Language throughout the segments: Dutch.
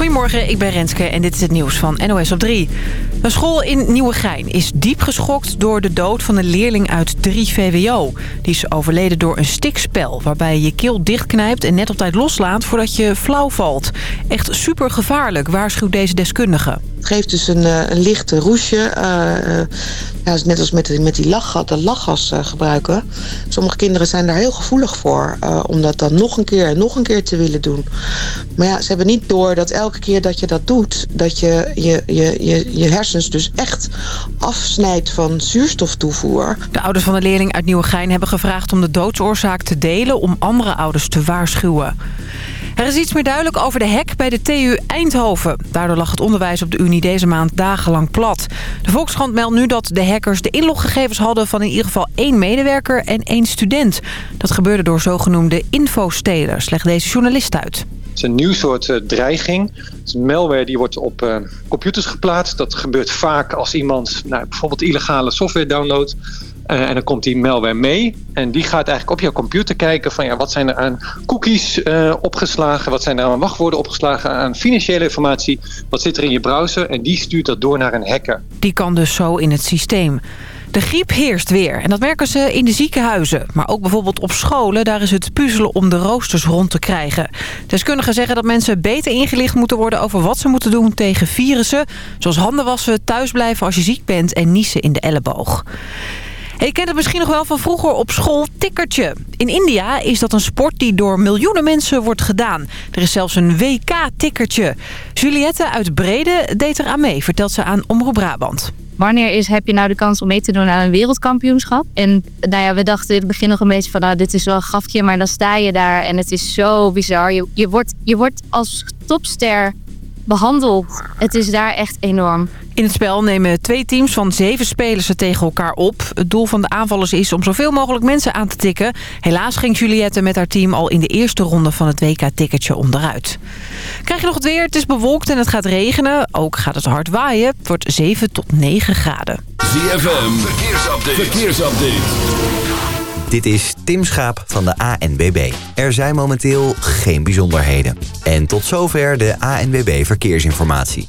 Goedemorgen, ik ben Renske en dit is het nieuws van NOS op 3. Een school in Nieuwegein is diep geschokt door de dood van een leerling uit 3 VWO. Die is overleden door een stikspel waarbij je keel dichtknijpt en net op tijd loslaat voordat je flauw valt. Echt super gevaarlijk, waarschuwt deze deskundige. Het geeft dus een, uh, een lichte roesje. Uh, ja, net als met, met die lachgas, de lachgas gebruiken. Sommige kinderen zijn daar heel gevoelig voor. om dat dan nog een keer en nog een keer te willen doen. Maar ja, ze hebben niet door dat elke keer dat je dat doet... dat je je, je, je, je hersens dus echt afsnijdt van zuurstoftoevoer. De ouders van de leerling uit Nieuwegein hebben gevraagd om de doodsoorzaak te delen... om andere ouders te waarschuwen. Er is iets meer duidelijk over de hek bij de TU Eindhoven. Daardoor lag het onderwijs op de Unie deze maand dagenlang plat. De Volkskrant meldt nu dat de hackers de inloggegevens hadden... van in ieder geval één medewerker en één student. Dat gebeurde door zogenoemde infostelers, legt deze journalist uit. Het is een nieuw soort uh, dreiging. Het is malware die wordt op uh, computers geplaatst. Dat gebeurt vaak als iemand nou, bijvoorbeeld illegale software downloadt. Uh, en dan komt die malware mee. En die gaat eigenlijk op jouw computer kijken van ja, wat zijn er aan cookies uh, opgeslagen, wat zijn er aan wachtwoorden opgeslagen, aan financiële informatie, wat zit er in je browser en die stuurt dat door naar een hacker. Die kan dus zo in het systeem. De griep heerst weer en dat merken ze in de ziekenhuizen. Maar ook bijvoorbeeld op scholen, daar is het puzzelen om de roosters rond te krijgen. Deskundigen zeggen dat mensen beter ingelicht moeten worden over wat ze moeten doen tegen virussen. Zoals handen wassen, thuisblijven als je ziek bent en niezen in de elleboog. Je kent het misschien nog wel van vroeger op school tikkertje. In India is dat een sport die door miljoenen mensen wordt gedaan. Er is zelfs een WK-tikkertje. Juliette uit Brede deed er aan mee, vertelt ze aan Omroep Brabant. Wanneer is, heb je nou de kans om mee te doen aan een wereldkampioenschap? En nou ja, we dachten in het begin nog een beetje van... Nou, dit is wel een grafje, maar dan sta je daar en het is zo bizar. Je, je, wordt, je wordt als topster behandeld. Het is daar echt enorm. In het spel nemen twee teams van zeven spelers het tegen elkaar op. Het doel van de aanvallers is om zoveel mogelijk mensen aan te tikken. Helaas ging Juliette met haar team al in de eerste ronde van het WK-ticketje onderuit. Krijg je nog het weer? Het is bewolkt en het gaat regenen. Ook gaat het hard waaien. Het wordt 7 tot 9 graden. ZFM, verkeersupdate. verkeersupdate. Dit is Tim Schaap van de ANWB. Er zijn momenteel geen bijzonderheden. En tot zover de ANWB Verkeersinformatie.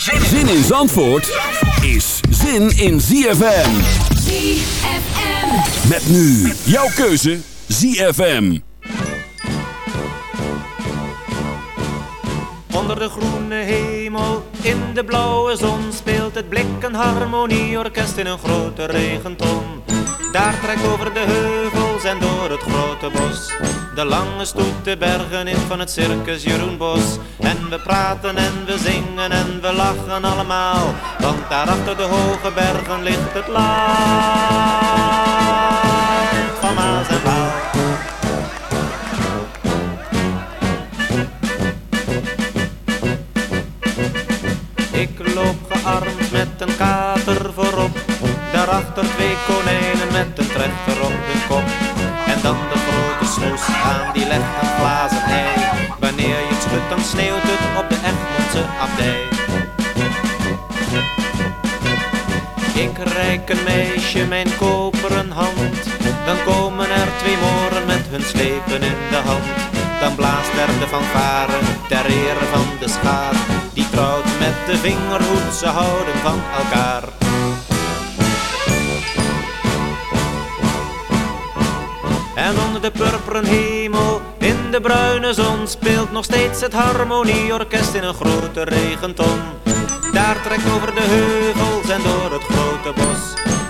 Zin in Zandvoort is zin in ZFM. ZFM. Met nu jouw keuze ZFM. Onder de groene hemel, in de blauwe zon speelt het blik een harmonieorkest in een grote regenton. Daar trekt over de heuvels en door het grote bos de lange stoet de bergen in van het circus Jeroen Bos. En we praten en we zingen en we lachen allemaal, want daar achter de hoge bergen ligt het land van Maas en. Fanfare ter ere van de schaar. Die trouwt met de vingerhoed, ze houden van elkaar. En onder de purperen hemel, in de bruine zon, speelt nog steeds het harmonieorkest in een grote regenton. Daar trekt over de heuvels en door het grote bos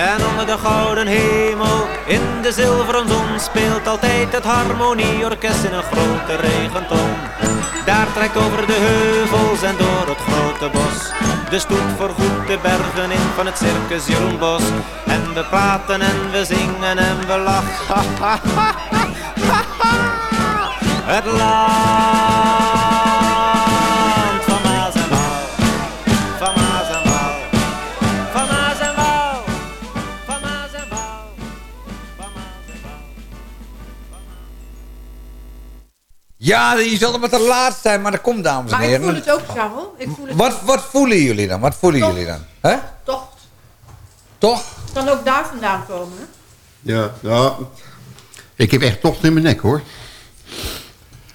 En onder de gouden hemel, in de zilveren zon, speelt altijd het harmonieorkest in een grote regenton. Daar trekt over de heuvels en door het grote bos. De stoet voorgoed de bergen in van het circus Jeroen Bos. En we praten en we zingen en we lachen. Het land Ja, je zal maar te laat zijn, maar dat komt, dames en Maar ik heren. voel het ook, Charles. Ik voel het Wat, wat voelen jullie dan? Wat voelen Toch. jullie dan? Hè? toch. Toch? Het kan ook daar vandaan komen. hè? Ja, ja. Ik heb echt tocht in mijn nek, hoor.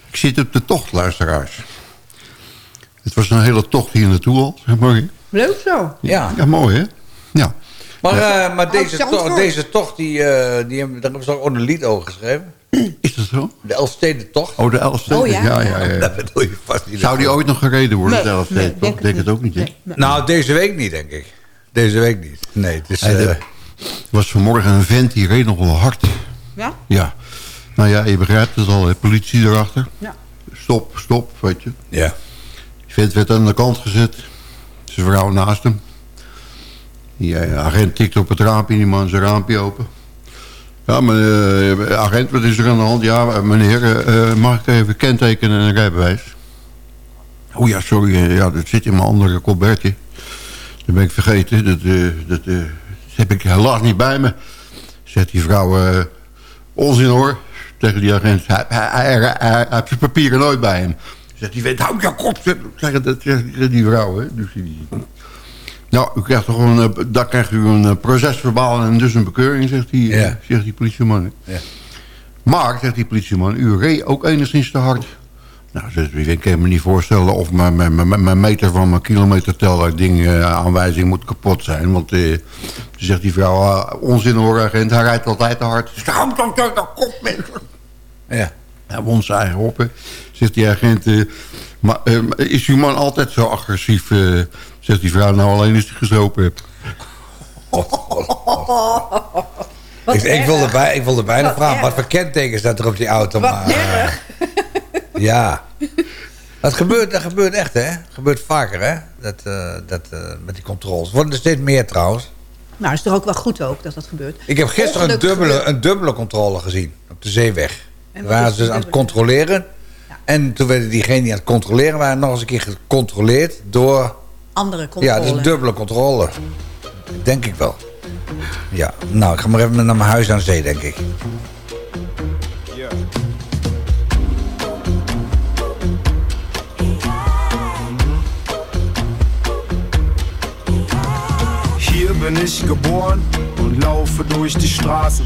Ik zit op de tocht, luisteraars. Het was een hele tocht hier naartoe al, zeg maar. Leuk zo. Ja. Ja, mooi, hè? Ja. Maar, eh, maar deze, Zandvoort. to deze tocht, die, eh, die hebben, daar hebben ze ook een lied over geschreven. Is dat zo? De Elfstedentocht. Oh, de Elfsteden. Oh, ja, ja, ja. ja, ja. Dat bedoel je vast niet. Zou die ooit nog gereden worden, Nee, de Elfsteden? nee, toch? denk denk, het het ook niet, hè? Nee, nee. Nou, deze week niet, denk ik. Deze week niet. Nee, het is... Hey, eh, er was vanmorgen een vent, die reed nog wel hard. Ja? Ja. Nou ja, je begrijpt het al, hè? politie erachter. Ja. Stop, stop, weet je. ja. Die vent werd aan de kant gezet. Zijn vrouw naast hem. Die eh, agent tikt op het raampje, die man zijn raampje open. Ja, maar, eh, agent, wat is er aan de hand? Ja, meneer, eh, eh, mag ik even kentekenen en een rijbewijs? Oh ja, sorry, ja, dat zit in mijn andere colbertje. Dat ben ik vergeten, dat, dat, heb ik helaas niet bij me. Zegt die vrouw, onzin hoor, tegen die agent. Hij, hij, hij, heeft zijn papieren nooit bij hem. Zegt die vent, hou je kop, zeg- die vrouw. Hè. Dus die, nou, u krijgt toch een, eh, daar krijgt u een eh, procesverbaal en dus een bekeuring, zegt die, eh, Ja. zegt die politieman. Ja. Maar, zegt die politieman, u reed ook enigszins te hard. Nou, die, ik kan me niet voorstellen of mijn, mijn, mijn, meter van mijn kilometerteller ding eh, aanwijzing moet kapot zijn. Want, toen zegt die vrouw, ah, onzin hoor agent, hij rijdt altijd te hard. Hou dan toch de kop, mensen. ja. Hij won zijn eigen hoppen. Zegt die agent, maar, eh, is uw man altijd zo agressief? eh, zegt die vrouw, nou alleen als hij gestropen hebt. Ik, ik, wilde bij, ik wilde bijna Wat vragen, erg. wat voor kenteken staat er op die auto? Wat maar, eh, ja. Dat gebeurt, dat gebeurt echt, hè? Dat gebeurt vaker, hè? Dat, eh, dat, eh, met die controles. Worden er steeds meer, trouwens. Nou, is toch ook wel goed ook dat dat gebeurt. Ik heb gisteren een dubbele, gebeurt. een dubbele controle gezien. Op de zeeweg. Daar waren is ze dus aan het controleren. En toen werden diegenen die aan het controleren waren... nog eens een keer gecontroleerd door... Andere controle. Ja, dus een dubbele controle. Denk ik wel. Ja, nou, ik ga maar even naar mijn huis aan zee, denk ik. Hier bin ich geboren und laufe durch die Straßen.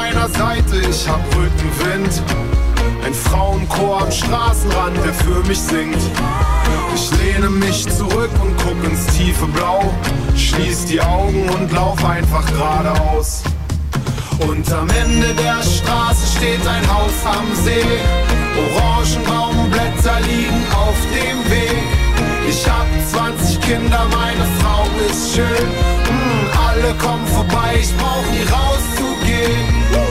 ich hab Rückenwind. Ein Frauenchor am Straßenrand, der für mich singt. Ich lehne mich zurück und guck ins tiefe Blau. Schließ die Augen und lauf einfach geradeaus. Und am Ende der Straße steht ein Haus am See. Orangenbaumblätter liegen auf dem Weg. Ich hab 20 Kinder, meine Frau ist schön. Mm, alle kommen vorbei, ich brauch nie rauszugehen.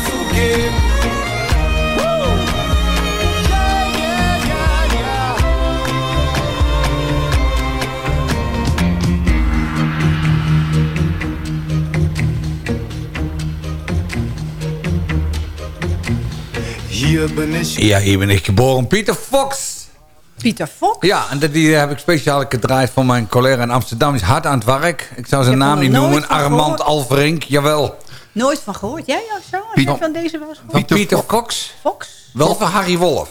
Ja, hier ben ik geboren. Pieter Fox. Pieter Fox? Ja, en dat- die heb ik speciaal gedraaid voor mijn collega in Amsterdam. Die is hard aan het werk. Ik zou zijn Ik naam niet noemen. Armand. Alverink, jawel. Nooit van gehoord. Jij of zo? Jij van deze wel eens gehoord? Pieter Fox. Fox? Wel van Harry Wolf.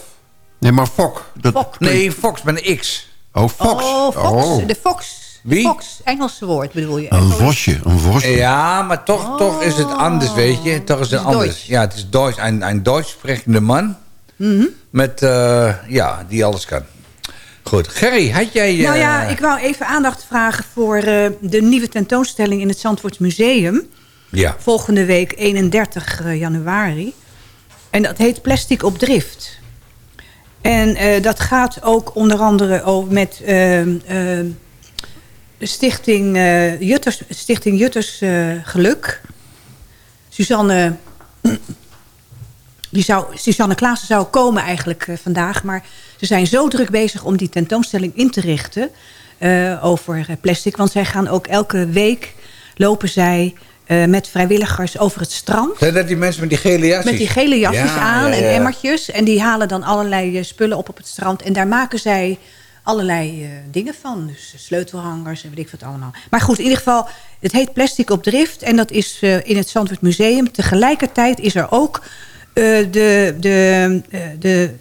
Nee, maar Fok. Dat, Fok. Nee, Fox met een X. Oh, Fox. Oh, Fox. Oh. De Fox. Wie? Fox. Engelse woord bedoel je. Een vosje, een vosje. Ja, maar toch, toch is het anders, weet je. Toch is het is anders. Ja, het is Duits. Een, een Duits sprekende man. Mhm. Met, eh, ja, die alles kan. Goed. Gerry, had jij... eh, Nou ja, ik wou even aandacht vragen voor eh, de nieuwe tentoonstelling in het Zandvoorts Museum. Ja. Volgende week 31 eh, januari. En dat heet Plastic op Drift. En eh, dat gaat ook onder andere over met eh, eh, de stichting, eh, Jutters, stichting Jutters Geluk. Suzanne, die zou, Suzanne Klaassen zou komen eigenlijk vandaag. Maar ze zijn zo druk bezig om die tentoonstelling in te richten over plastic. Want zij gaan ook elke week lopen zij eh, met vrijwilligers over het strand. Zijn dat die mensen met die gele jasjes? Met die gele jasjes Ja, aan ja, ja. en emmertjes. En die halen dan allerlei eh, spullen op op het strand. En daar maken zij allerlei eh, dingen van. Dus sleutelhangers en weet ik wat allemaal. Maar goed, in ieder geval, het heet Plastic op Drift. En dat is in het Zandvoort Museum. Tegelijkertijd is er ook de, de, de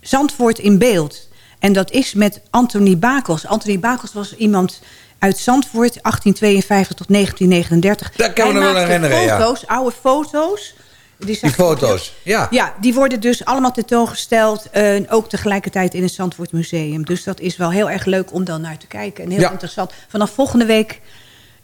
Zandvoort in beeld. En dat is met Anthony Bakels. Anthony Bakels was iemand uit Zandvoort, 1852 tot 1939. Dat kan me Hij nog herinneren, ja. foto's, oude foto's. Die, Die foto's, ja. Ja, die worden dus allemaal tentoongesteld. eh, ook tegelijkertijd in het Zandvoort Museum. Dus dat is wel heel erg leuk om dan naar te kijken. En heel Ja. interessant. Vanaf volgende week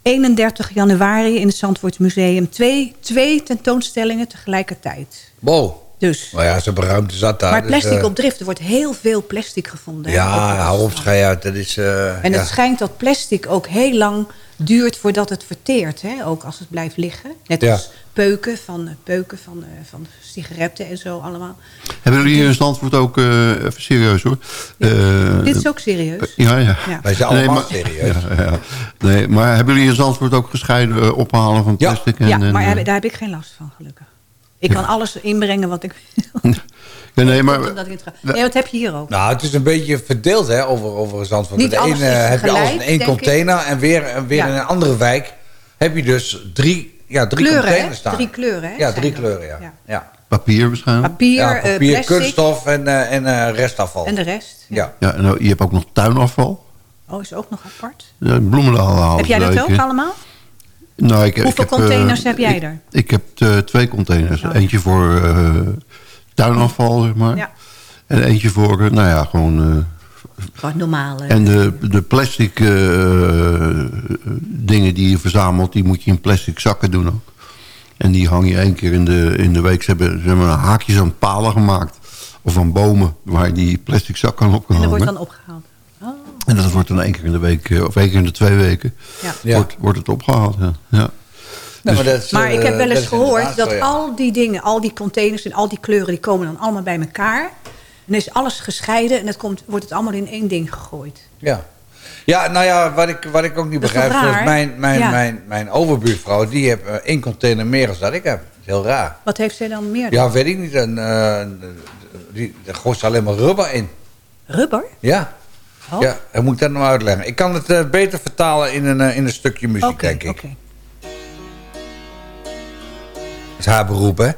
31 januari in het Zandvoort Museum. Twee, twee tentoonstellingen tegelijkertijd. Wow. Dus. Nou ja, zo'n ruimte zat daar. maar dus, plastic eh, op drift. Er wordt heel veel plastic gevonden. Ja, hou op, schei uit. Dat is... eh, En het schijnt dat plastic ook heel lang duurt voordat het verteert. Hè? Ook als het blijft liggen. Net Ja. als peuken van, eh, peuken van, eh, van sigaretten en zo allemaal. Hebben jullie hier in Zandvoort ook, eh, even serieus hoor. Eh, Dit is ook serieus. Ja, ja. Ja. Wij zijn allemaal maar- serieus. Ja, ja. Nee, maar hebben jullie in Zandvoort ook gescheiden ophalen van plastic? En, ja, en, maar daar heb ik geen last van, gelukkig. Ik kan alles inbrengen wat ik wil. ja, nee, maar, nee, wat heb je hier ook? Nou, het is een beetje verdeeld hè, over, over Zandvoort. Niet de alles ene is heb je alles in één container en weer, en weer Ja. in een andere wijk heb je dus drie, ja, drie Kleuren, hè? containers staan. Drie kleuren, hè, Ja, drie kleuren, ja. Ja. ja. papier waarschijnlijk? Papier, Ja, eh, papier kunststof en, eh, en eh, restafval. en de rest. ja. Ja, en je hebt ook nog tuinafval. Oh, is ook nog apart. Ja, bloemendaal halen heb jij dat ook allemaal? Nou, ik, Hoeveel ik heb, containers eh, heb jij ik- er? Ik heb eh, twee containers. Oh. Eentje voor eh, tuinafval, zeg maar. Ja. En eentje voor, eh, nou ja, gewoon... eh, Gewoon normale. en de, de plastic eh, dingen die je verzamelt... die moet je in plastic zakken doen ook. En die hang je één keer in de, in de week. Ze hebben, ze hebben haakjes aan palen gemaakt. Of aan bomen waar je die plastic zak kan op kan en dat hangen. wordt dan opgehaald. En dat wordt dan één keer in de week, eh, of één keer in de twee weken, Ja. Wordt, wordt het opgehaald. Ja. Ja. Nee, maar dat is, Maar ik eh, heb wel dat eens gehoord dat ja. al die dingen, al die containers en al die kleuren... die komen dan allemaal bij elkaar. En dan is alles gescheiden en het komt, wordt het allemaal in één ding gegooid. Ja. Ja, nou ja, wat ik, wat ik ook niet Dat begrijp... mijn, mijn, Ja. mijn, mijn overbuurvrouw, die heeft eh, één container meer dan dat ik heb. Dat is heel raar. Wat heeft zij dan meer? Ja, weet ik niet. En, eh, die, daar gooit ze alleen maar rubber in. Rubber? Ja. Oh. Ja, en moet ik dat nou uitleggen? Ik kan het eh, beter vertalen in een, eh, in een stukje muziek, denk ik. oké. Dat is haar beroep, hè?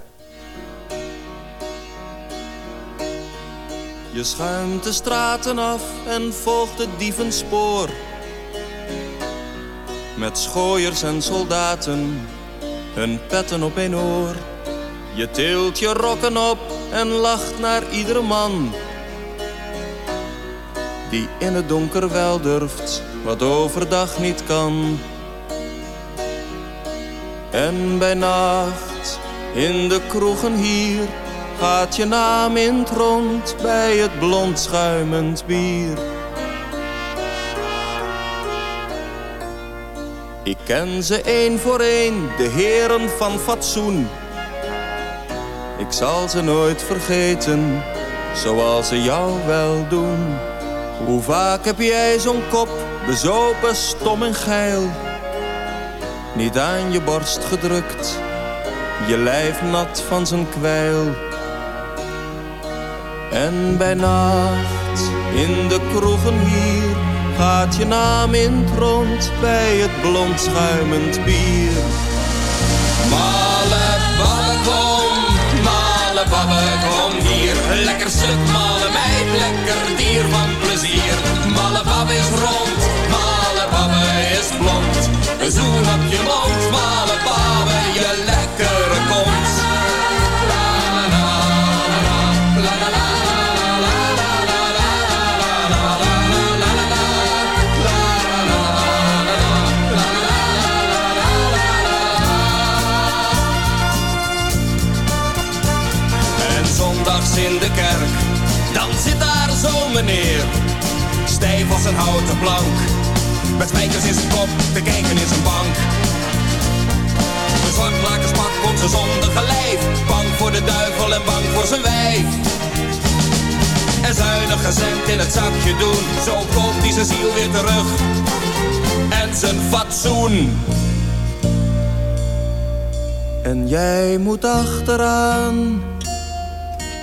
Je schuimt de straten af en volgt het dievenspoor. Met schooiers en soldaten, hun petten op een oor. Je tilt je rokken op en lacht naar iedere man. Die in het donker wel durft, wat overdag niet kan. En bij nacht, in de kroegen hier, gaat je naam in het rond bij het blond schuimend bier. Ik ken ze één voor één, de heren van fatsoen. Ik zal ze nooit vergeten, zoals ze jou wel doen. Hoe vaak heb jij zo'n kop, bezopen, stom en geil? Niet aan je borst gedrukt, je lijf nat van zijn kwijl. En bij nacht, in de kroegen hier, gaat je naam in het rond bij het blond schuimend bier. Malle babbe kom, malle babbe kom hier. Lekker stuk malle meid, lekker dier van plezier. Malle babbe is rond, malle babbe is blond. Zoen op je mond, malle babbe, je zo'n meneer. Stijf als een houten plank, met spijkers in zijn kop, te kijken in zijn bank. Een zwartlakerspak om zijn zondige lijf, bang voor de duivel en bang voor zijn wijf. En zuinig cent in het zakje doen, zo koopt hij zijn ziel weer terug. En zijn fatsoen. En jij moet achteraan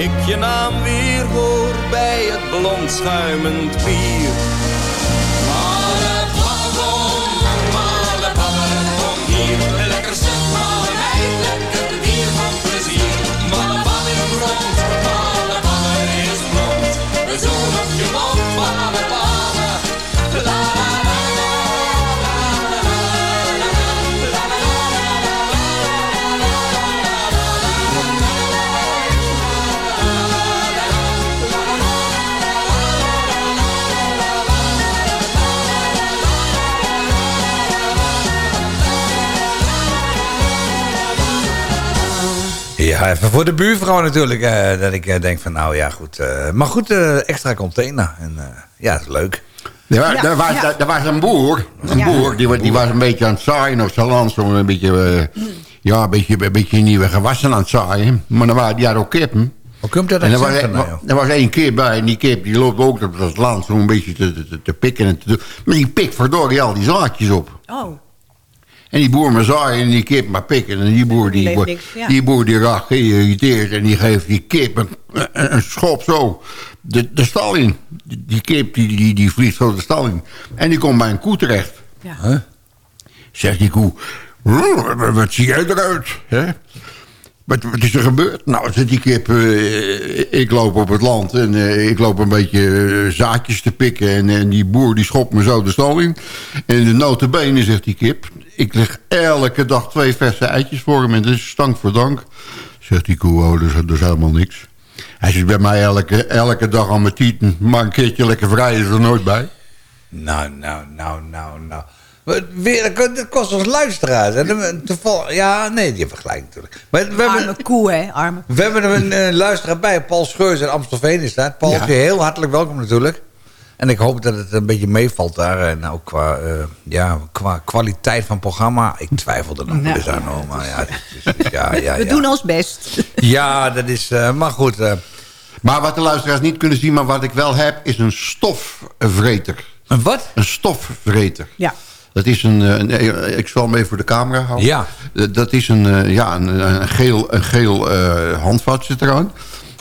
ik je naam weer hoor bij het blond schuimend bier. Male babbekom, male babbekom hier. Lekker stuk, male meid, lekker dier van plezier. Is rond, male babbe is blond. Zoen op je mond, male Ja, even voor de buurvrouw natuurlijk. eh, dat ik eh, denk van, nou ja, goed. eh, maar goed, eh, extra container. En eh, ja, dat is leuk. Er, wa- Ja, er was, ja. er was een boer, een Ja. boer die, die was een beetje aan het zaaien of zijn land, zo een beetje, eh, ja, een beetje, een beetje nieuwe gewassen aan het zaaien. Maar dan waren die had ook kippen. Hoe komt dat En er was, vandaan, joh? er was één kip bij en die kip die loopt ook op het land zo'n beetje te, te, te pikken en te doen. Maar die pikt verdorie al die zaadjes op. Oh, En die boer maar zaaien en die kip maar pikken. En die boer die, ja. die, boer die raakt geïrriteerd en die geeft die kip een, een, een schop zo de, de stal in. Die, die kip die, die, die vliegt zo de stal in. En die komt bij een koe terecht. ja. Zegt die koe, "Rrr, wat zie jij eruit? Hè? Wat, is er gebeurd? Nou, zegt die kip, eh, ik loop op het land en eh, ik loop een beetje eh, zaadjes te pikken. En, en die boer die schopt me zo de stal in. En de notenbenen, zegt die kip, ik leg elke dag twee verse eitjes voor hem en dat is stank voor dank. Zegt die koe, oh, dat is, dat helemaal niks. Hij zit bij mij elke, elke dag aan mijn tieten, maar een keertje lekker vrij is er nooit bij. Nou, nou, nou, nou, nou. Weer, dat- kost ons luisteraars. Dat- toevallig- Ja, nee, die vergelijking natuurlijk. Maar we hebben, Arme koe, hè? Arme we hebben er een eh, luisteraar bij. Paul Scheurs uit Amstelveen is dat. Paul, Ja. heel hartelijk welkom natuurlijk. En ik hoop dat het een beetje meevalt daar. En ook qua, eh, ja, qua kwaliteit van programma. Ik twijfel er nog Nou. eens aan. Maar ja, het is- het is- ja, ja, We doen ons best. Ja, dat is... eh, maar goed. eh, Maar wat de luisteraars niet kunnen zien, maar wat ik wel heb, is een stofvreter. een wat? Een stofvreter. Ja. Dat is een, eh, een- eh, ik zal hem even voor de camera houden. Ja. Eh, Dat is een, eh, ja, een, een geel, een geel eh, handvat zit eraan.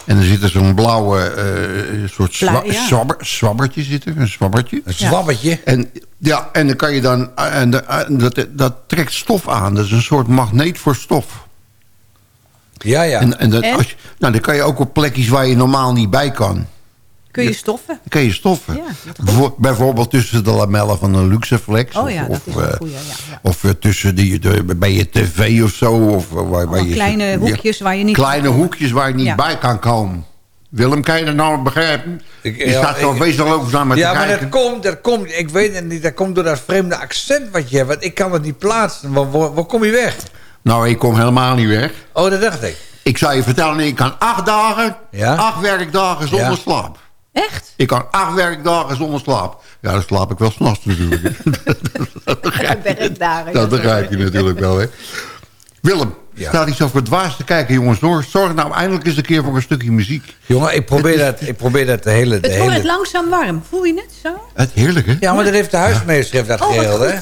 En er zit er zo'n blauwe eh, soort Bla- ja. zwabber, zwabbertje zit er, een zwabbertje. Een zwabbertje. En, ja, en dan kan je dan, en dat, dat trekt stof aan. Dat is een soort magneet voor stof. Ja, ja. En, en, dat, En? Als je, nou, dan kan je ook op plekjes waar je normaal niet bij kan. Kun je stoffen? Kan je stoffen. Ja, bijvoorbeeld tussen de lamellen van een Luxeflex. Oh ja, dat of, is een eh, goeie, ja, ja. Of eh, tussen die, de, bij je tv of zo. Of, eh, waar, waar Allemaal je, kleine ja, hoekjes waar je niet... Kleine hoekjes waar je niet Ja. bij kan komen. Willem, kan je dat nou begrijpen? Ik- je ja, staat zo wezenloos naar me ja, te maar kijken. dat komt, dat komt, ik weet het niet, dat komt door dat vreemde accent wat je hebt. Want ik kan het niet plaatsen. Waar, waar, waar kom je weg? Nou, ik kom helemaal niet weg. Oh, dat dacht ik. Ik zou je vertellen, ik kan acht dagen, Ja? acht werkdagen zonder Ja. slaap. Echt? Ik kan acht werkdagen zonder slaap. Ja, dan slaap ik wel s'nachts natuurlijk. dat begrijp dat ja. begrijp je natuurlijk wel, hè. Willem, Ja. staat niet zo voor dwaas te kijken, jongens. Door. Zorg nou eindelijk eens een keer voor een stukje muziek. Jongen, ik probeer dat, ik probeer dat de hele... De Het wordt hele... langzaam warm. Voel je het zo? Het heerlijk, hè? Ja, maar dat heeft de huismeester heeft dat Oh, geregeld, hè?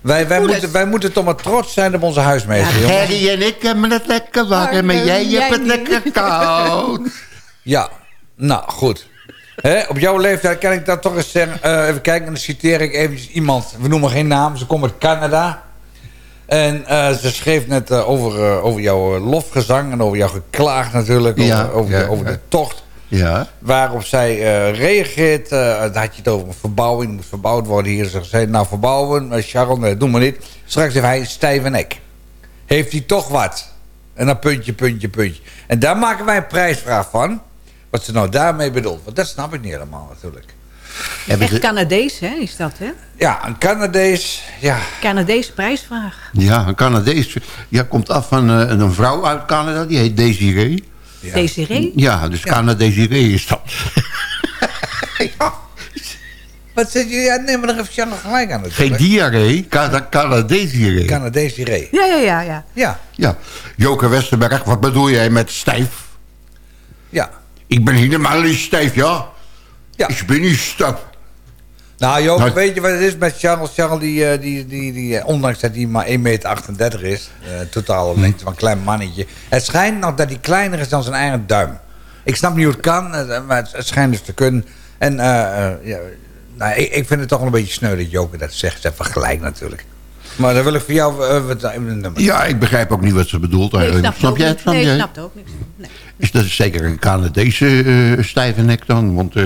Wij, wij, moeten, wij moeten toch maar trots zijn op onze huismeester, jongen. Gerry en ik hebben het lekker warm, maar jij Jij hebt het niet. lekker koud. Ja, nou, goed. Op jouw leeftijd kan ik dat toch eens zeggen. Eh, even kijken, dan citeer ik eventjes iemand. We noemen geen naam, ze komt uit Canada. En eh, ze schreef net eh, over, over jouw lofgezang en over jouw geklaag natuurlijk. Ja, over over, ja, de, over ja. de tocht. Ja, Waarop zij reageert. daar had je het over een verbouwing. moet verbouwd worden hier. Ze zei, nou verbouwen. Maar Sharon, nee, doe maar niet. Straks heeft hij een stijve nek. Heeft hij toch wat? En dan puntje, puntje, puntje. En daar maken wij een prijsvraag van. Wat ze nou daarmee bedoelt. Want dat snap ik niet helemaal natuurlijk. Echt Canadees, hè, is dat, hè? Ja, een Canadees. Ja, Canadese prijsvraag. ja een Canadees. Ja, komt af van eh, een vrouw uit Canada, die heet Desiree. ja. Desiree? Ja, dus Canadesiree is dat. Wat zit je? Ja, nee, maar heeft Sharon gelijk aan het. Geen diarree, Cana- Canadesiree. Canadees Ree. Ja, ja, ja, ja. Ja, Ja, Joke Westerberg, wat bedoel jij met stijf? ja. Ik ben helemaal niet stijf, ja? Ja. Ik ben niet stijf. Nou Joop, Nou, weet je wat het is met Charles? Charles, die, eh, die, die, die, eh, ondanks dat hij maar 1,38 meter is, eh, totaal Hm. lengte van een klein mannetje. Het schijnt nog dat hij kleiner is dan zijn eigen duim. Ik snap niet hoe het kan, maar het, schijnt dus te kunnen. En eh, ja, nou, ik, ik vind het toch wel een beetje sneu dat Joke dat zegt. Dat vergelijk natuurlijk. Maar dan wil ik voor jou eh, wat. Ja, ik begrijp ook niet wat ze bedoelt Nee, eigenlijk. snap, snap jij het Snap. Nee, ik snap ook niks. Nee. Is dat zeker een Canadese eh, stijve nek dan? Want eh,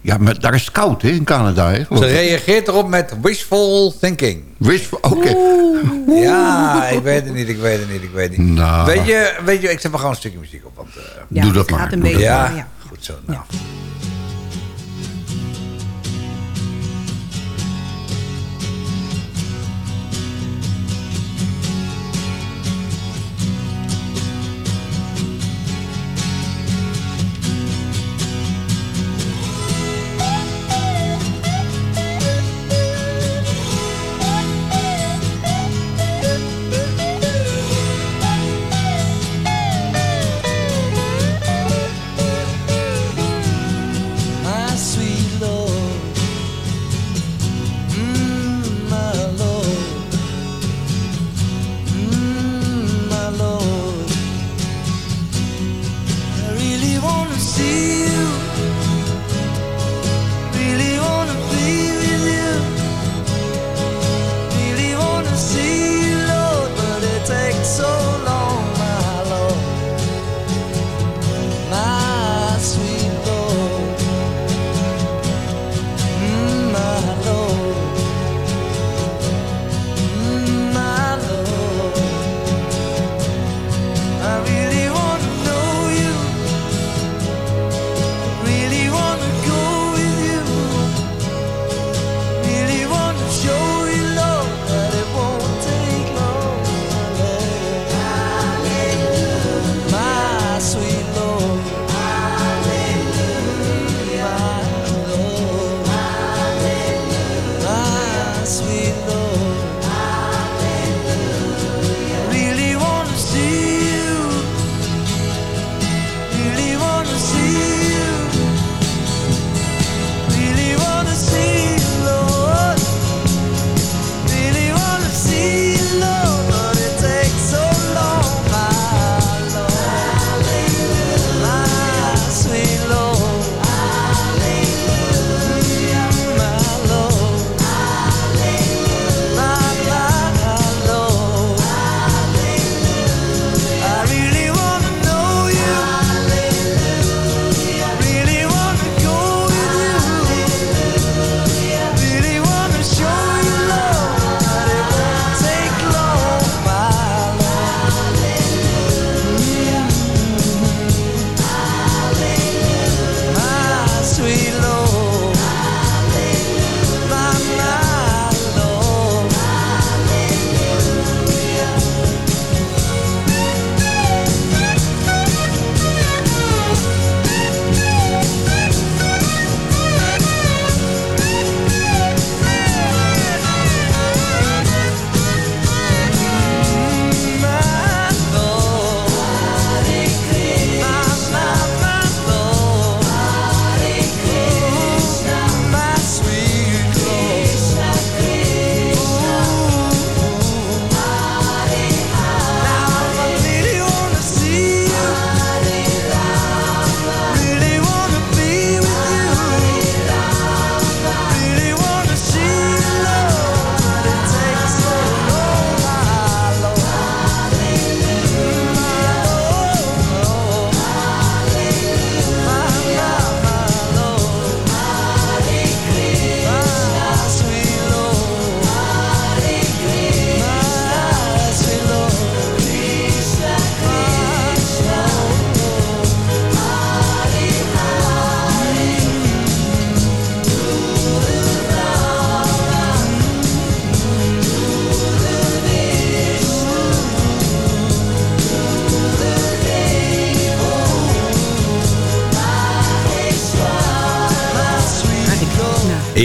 ja, maar daar is het koud hè, in Canada. Hè, Ze reageert erop met wishful thinking. Wist- Oké. Ja, ik weet het niet, ik weet het niet, ik weet het niet. Nou. Weet, je, weet je, ik zet maar gewoon een stukje muziek op. Want, eh, Ja, Doe dat het maar, Gaat een doe beetje, ja, ja. goed zo. Nou. Ja.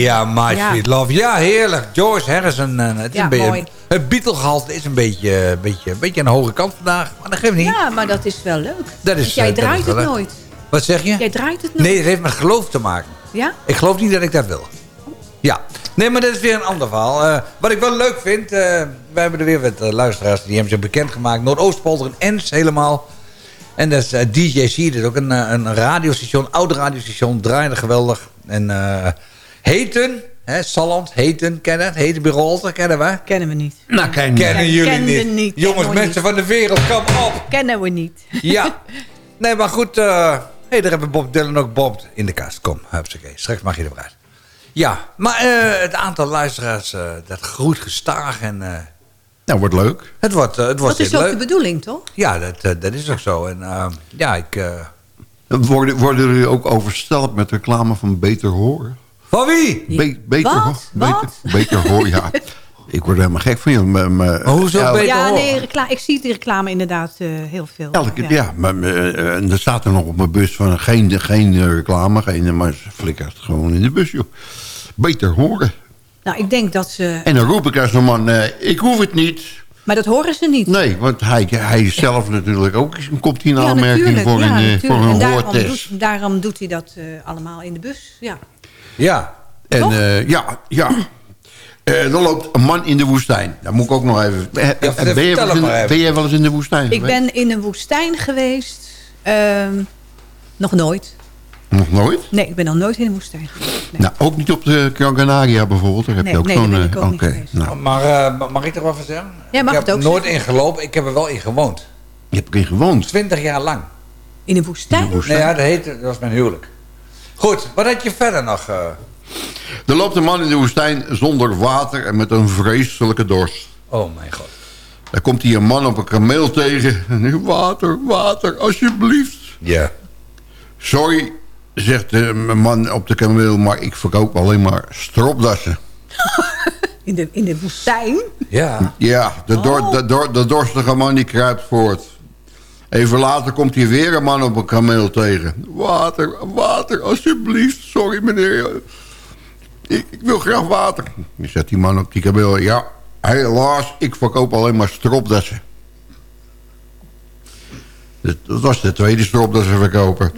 Ja, My Ja. Sweet Love. Ja, heerlijk. George Harrison. eh, het is Ja, een beetje, mooi. Het Beatle-gehalte is een beetje, een, beetje, een beetje aan de hoge kant vandaag. Maar dat geeft niet. Ja, maar dat is wel leuk. Dat is, Want jij eh, dat draait is het nooit. Wat zeg je? Jij draait het nooit. Nee, het heeft met geloof te maken. Ja? Ik geloof niet dat ik dat wil. Ja. Nee, maar dat is weer een ander verhaal. Eh, wat ik wel leuk vind... eh we hebben er weer wat eh, luisteraars die hebben zich bekendgemaakt. Noordoostpolder in Ens helemaal. En dat is eh, DJC. Dat is ook een, eh, een radiostation. Oud radiostation. Draaide geweldig. En eh Heten... Hè, Salland, Heten, kennen het? Heten Birolter, kennen we? Kennen we niet. Nou, kennen, Ken- jullie kennen niet. we niet, Jongens, mensen van de wereld, kom op. Kennen we niet. Ja. Nee, maar goed. eh hey, daar hebben Bob Dylan ook Bob in de kast. Kom, hupsakee. Straks mag je eruit. Ja, maar eh, het aantal luisteraars, eh, dat groeit gestaag. En, eh, Nou, wordt leuk. het wordt, het wordt Dat is ook leuk. de bedoeling, toch? Ja, dat, dat is ook zo. En eh, ja, ik... eh, Worden, worden jullie ook oversteld met reclame van Beter Horen? Van wie? Be- beter, Wat? Hoor- Beter, Wat? beter Hoor, ja. Ik word er helemaal gek van je. Hoezo ja, Beter ja, Horen? nee, ik zie die reclame inderdaad eh, heel veel. Elke, ja. maar eh, en er staat er nog op mijn bus van geen, geen eh, reclame, geen, maar ze flikkert gewoon in de bus, joh. Beter horen. Nou, ik denk dat ze... En dan roep ik als een man, eh, ik hoef het niet. Maar dat horen ze niet. Nee, want hij, hij zelf natuurlijk ook komt hier in ja, aanmerking voor, ja, een, eh, voor En een daarom hoortest. doet, daarom doet hij dat eh, allemaal in de bus. Ja. Ja. En eh, ja, ja. Eh er loopt een man in de woestijn. Dat moet ik ook nog even... Eh, eh, ben, je wel eens hem in, maar even. ben jij wel eens in de woestijn Ik geweest? ben in een woestijn geweest. Ehm, nog nooit. Nog nooit? Nee, ik ben nog nooit in een woestijn geweest. Nee. Nou, ook niet op de Canaria bijvoorbeeld. Daar heb Nee, je ook nee, zo'n... niet oké, geweest. nou, Maar eh, mag ik er wat van zeggen? Jij mag ik het heb ook nooit zeggen. in gelopen. Ik heb er wel in gewoond. je hebt erin gewoond. 20 jaar lang. In een woestijn? In de woestijn. Nee, ja, dat, heette, dat was mijn huwelijk. Goed, wat had je verder nog? eh? Er loopt een man in de woestijn zonder water en met een vreselijke dorst. Oh mijn god. Daar komt hij een man op een kameel tegen. En hij, water, water, alsjeblieft. Ja. Sorry, zegt de man op de kameel, maar ik verkoop alleen maar stropdassen. In de, in de woestijn? Ja. Ja, de, dor, de, dor, de dorstige man die kruipt voort. Even later komt hij weer een man op een kameel tegen. Water, water, alsjeblieft. Sorry meneer. Ik, ik wil graag water. Dan zegt die man op die kameel. Ja, helaas, ik verkoop alleen maar stropdassen. Dat dat was de tweede stropdassen verkopen.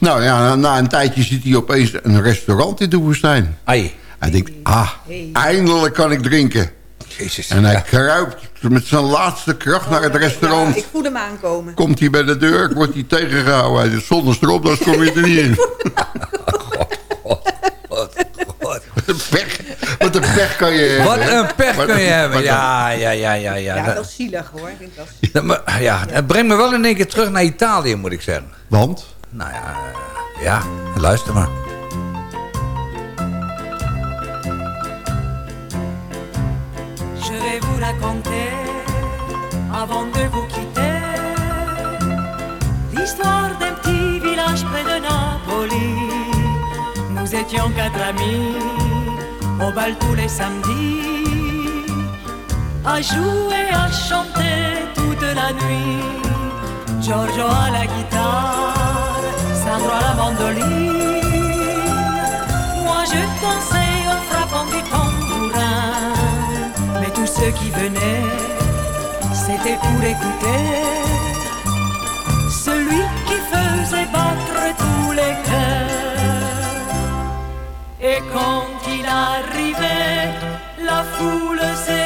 Nou ja, na, een tijdje ziet hij opeens een restaurant in de woestijn. Ai. Hij denkt, ah, eindelijk kan ik drinken. Jezus. En hij Ja. kruipt met zijn laatste kracht naar het restaurant. Ja, ik voel hem aankomen. Komt hij bij de deur, wordt hij tegengehouden. Hij zegt, zonder stropdas kom je er niet in. Wat een pech. Wat een pech kan je hebben. Wat een pech Wat kun je hebben. wat Ja, ja, ja, ja. ja. Ja, Dat- wel zielig hoor. Ik vind dat zielig. Ja, maar, ja, het brengt me wel in één keer terug naar Italië, moet ik zeggen. Want? Nou ja, ja, luister maar. Avant de vous quitter, l'histoire d'un petit village près de Napoli. Nous étions quatre amis, au bal tous les samedis, à jouer, à chanter toute la nuit. Giorgio à la guitare, Sandro à la mandoline. Moi je dansais ceux qui venaient, c'était pour écouter celui qui faisait battre tous les cœurs. Et quand il arrivait, la foule s'écriait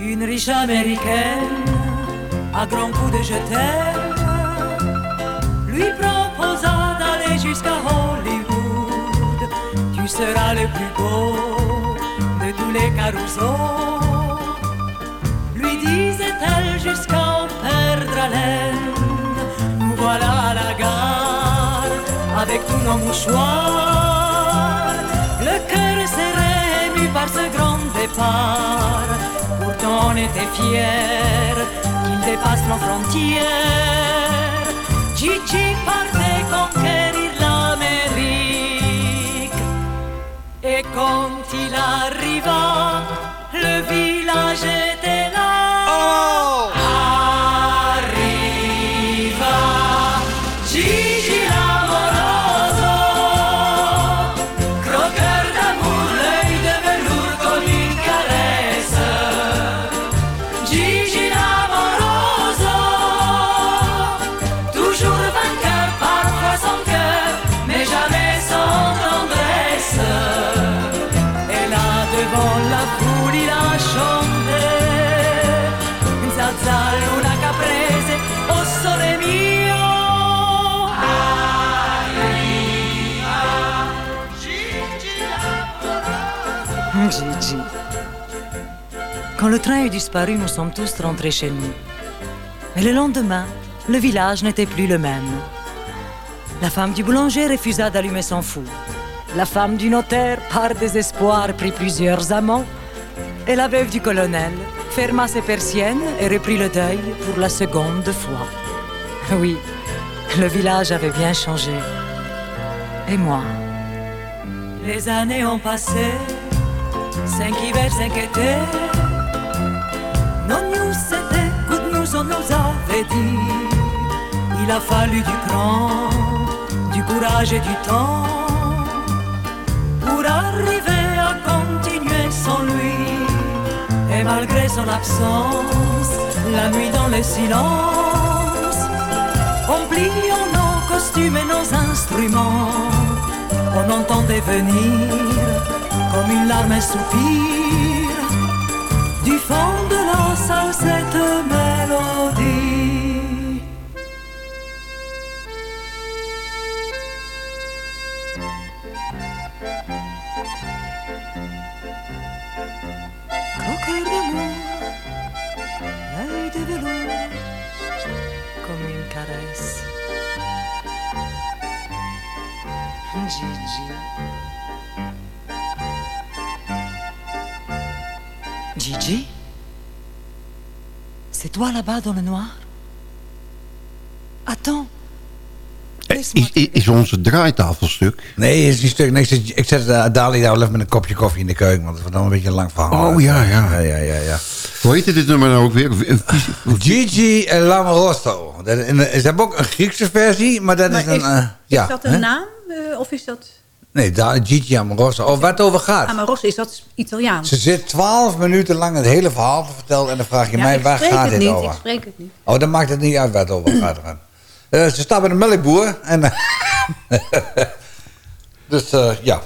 Une riche américaine, à grands coups de je t'aime, lui proposa d'aller jusqu'à Hollywood. Tu seras le plus beau de tous les carousaux. Lui disait-elle jusqu'à perdre haleine. Nous voilà à la gare avec tous nos mouchoirs. Le cœur serré ému par ce grand départ. On était fiers qu'il dépasse nos frontières. Gigi partait conquérir l'Amérique. Et quand il arriva, le village était Gigi. Quand le train eut disparu, nous sommes tous rentrés chez nous. Et le lendemain, le village n'était plus le même. La femme du boulanger refusa d'allumer son four. La femme du notaire, par désespoir, prit plusieurs amants. Et la veuve du colonel ferma ses persiennes et reprit le deuil pour la seconde fois. Oui, le village avait bien changé. Et moi Les années ont passé, cinq hivers, cinq étés. Non news c'était good news, on nous avait dit. Il a fallu du cran, du courage et du temps pour arriver à continuer sans lui. Et malgré son absence, la nuit dans le silence, en pliant nos costumes et nos instruments, on entendait venir comme une larme un soupir du fond de la salle cette mélodie. Croqueur d'amour, l'œil de velours, comme une caresse. Gigi. Gigi C'est toi là-bas dans le noir Attends. Is, is, is onze draaitafelstuk? Nee, is niet stuk. Nee, ik zet, ik zet uh, Dali daar even met een kopje koffie in de keuken. Want het wordt dan een beetje een lang verhaal. Oh ja, ja. Ja, ja, ja. ja. Hoe heette dit nummer nou ook weer? Gigi. Dat, eh, ze hebben ook een Griekse versie, maar dat Maar is een... is, eh, is ja, dat een naam eh, of is dat... Nee, da, Gigi Amoroso. Oh, waar het over gaat. Amaros, is dat Italiaans? Ze zit twaalf minuten lang het hele verhaal te vertellen... en dan vraag je Ja, mij, waar gaat het dit niet, over? Ik spreek het niet. Oh, dan maakt het niet uit het over gaat. Eh, ze staat bij de melkboer. En, eh, dus eh, ja.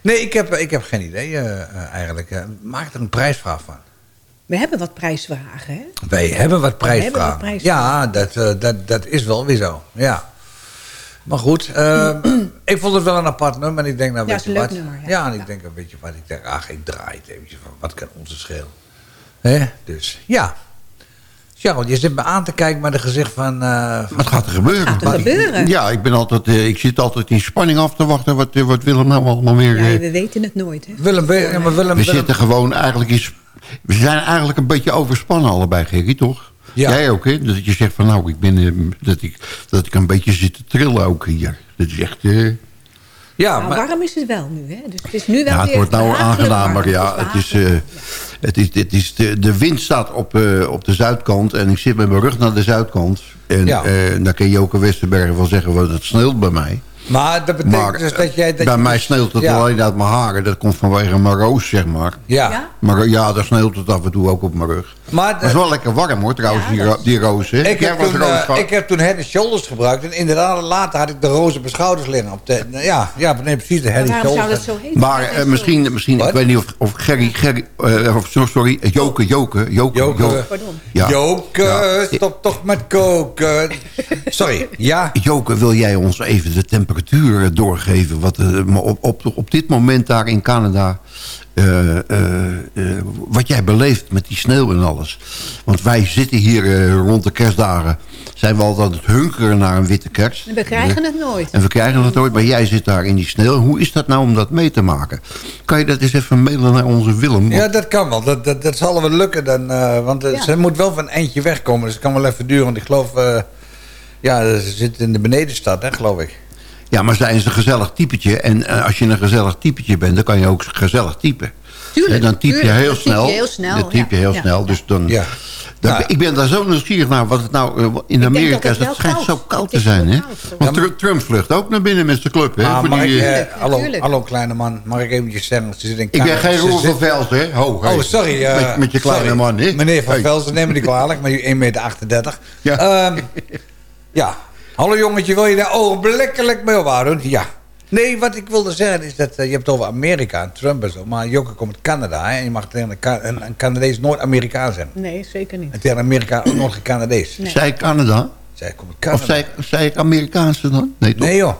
Nee, ik heb, ik heb geen idee eigenlijk. Maak er een prijsvraag van. We hebben wat prijsvragen, hè? Wij hebben wat We hebben prijsvragen. wat prijsvragen. Ja, dat, dat, dat is wel weer zo. Ja. Maar goed, eh, ik vond het wel een apart nummer. En ik denk, nou, Ja, weet het je is een leuk wat? nummer, ja. Ja, en ik denk, weet je wat? Ik denk, ach, ik draai het eventjes van. Wat kan onze scheel? Hè? Dus, ja. Charles, je zit me aan te kijken met een gezicht van... eh, Wat gaat er gebeuren? Gaat er gebeuren? Ja, ik, ben altijd, eh, ik zit altijd in spanning af te wachten. Wat, wat Willem nou allemaal weer... Ja, we weten het nooit, hè? Willem, ja, maar Willem, we Willem- zitten gewoon eigenlijk in... We zijn eigenlijk een beetje overspannen allebei, Gerry, toch? Ja. Jij ook, hè? Dat je zegt van nou, ik ben, eh, dat, ik, dat ik een beetje zit te trillen ook hier. Dat is echt... eh, Ja, nou, maar, warm is het wel nu, hè? Dus het is nu wel ja, het wordt nou aangenaam, maar warm. ja, het is, eh, het is, het is de, de wind staat op, eh, op de zuidkant en ik zit met mijn rug naar de zuidkant. En Ja. eh, dan kun je ook een Westerberger wel zeggen, want het sneeuwt bij mij. Maar dat betekent Maar, dus dat jij... Dat bij je mij dus- sneeuwt het ja. alleen uit mijn haren. Dat komt vanwege mijn roos, zeg maar. Ja. Ja? Maar ja, daar sneeuwt het af en toe ook op mijn rug. Maar het is wel lekker warm hoor, trouwens, die, ro- die roos. Hè? Ik heb, toen, roos eh, ik heb toen Head and Shoulders gebruikt. En inderdaad, later had ik de roze op mijn schouders liggen. Op de, ja, ja, nee, precies, de Head and Waarom zou Shoulders. dat zo heten? Maar eh, misschien, misschien ik weet niet of, of Gerry, Gerry eh, of, so- sorry, Joke, Joke, Joke, Joke. Ja. Joke, Ja. stop toch met koken. Sorry, ja. Joke, wil jij ons even de temperatuur eh, doorgeven? Wat eh, op, op, op dit moment daar in Canada... eh, eh, eh, wat jij beleeft met die sneeuw en alles. Want wij zitten hier eh, rond de kerstdagen... zijn we altijd aan het hunkeren naar een witte kerst. En we krijgen het nooit. En we krijgen het nooit, maar jij zit daar in die sneeuw. Hoe is dat nou om dat mee te maken? Kan je dat eens even mailen naar onze Willem? Ja, dat kan wel. Dat, dat, dat zal wel lukken. Dan, eh, want Ja. ze moet wel van een eindje wegkomen. Dus het kan wel even duren. Want ik geloof... eh, ja, ze zit in de benedenstad, hè, geloof ik. Ja, maar zij is een gezellig typetje. En eh, als je een gezellig typetje bent, dan kan je ook gezellig typen. Tuurlijk, En dan typ je heel typ snel. je heel snel, Dat typ je heel Ja. snel. Dus dan, Ja. dan- Nou. ik ben daar zo nieuwsgierig naar wat het nou eh, in Amerika het is. Het schijnt koud. zo koud te zijn, hè? koud. Want Tr- Trump vlucht ook naar binnen met zijn club, hè? Ah, die, ik, eh, hallo, hallo kleine man, mag ik eventjes zeggen? Ze zit in ik ben geen Roel van Velsen, hè? Ho. Oh, sorry. met, met je kleine sorry. man, hè? Meneer Van Hey. Velsen, neem me niet kwalijk, maar u 1,38 meter. Ja. Ehm, ja. Hallo jongetje, wil je daar ogenblikkelijk mee ophouden? Ja. Nee, wat ik wilde zeggen is dat eh, je hebt het over Amerika en Trump en zo. Maar Jokke komt uit Canada hè, en je mag tegen een, een, een Canadees nooit Amerikaan zijn. Nee, zeker niet. En tegen Amerika ook nog geen Canadees. Nee. Zei ik Canada? Zij komt uit Canada. Of zei ik Amerikaanse dan? Nee, toch? Nee joh,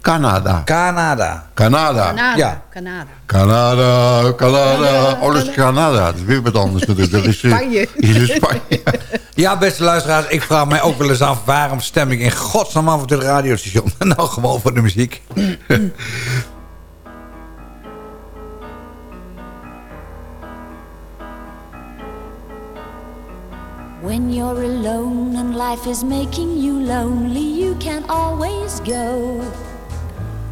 Canada. Canada. Canada. Canada. Ja. Canada. Canada, Canada. Oh, dat is Canada. Dat is weer wat anders natuurlijk. Dat is, eh, Spanje. is in Spanje. Ja, beste luisteraars, ik vraag mij ook wel eens af... waarom stem ik in godsnaam af op dit radiostation? nou, gewoon voor de muziek. When you're alone and life is making you lonely, you can always go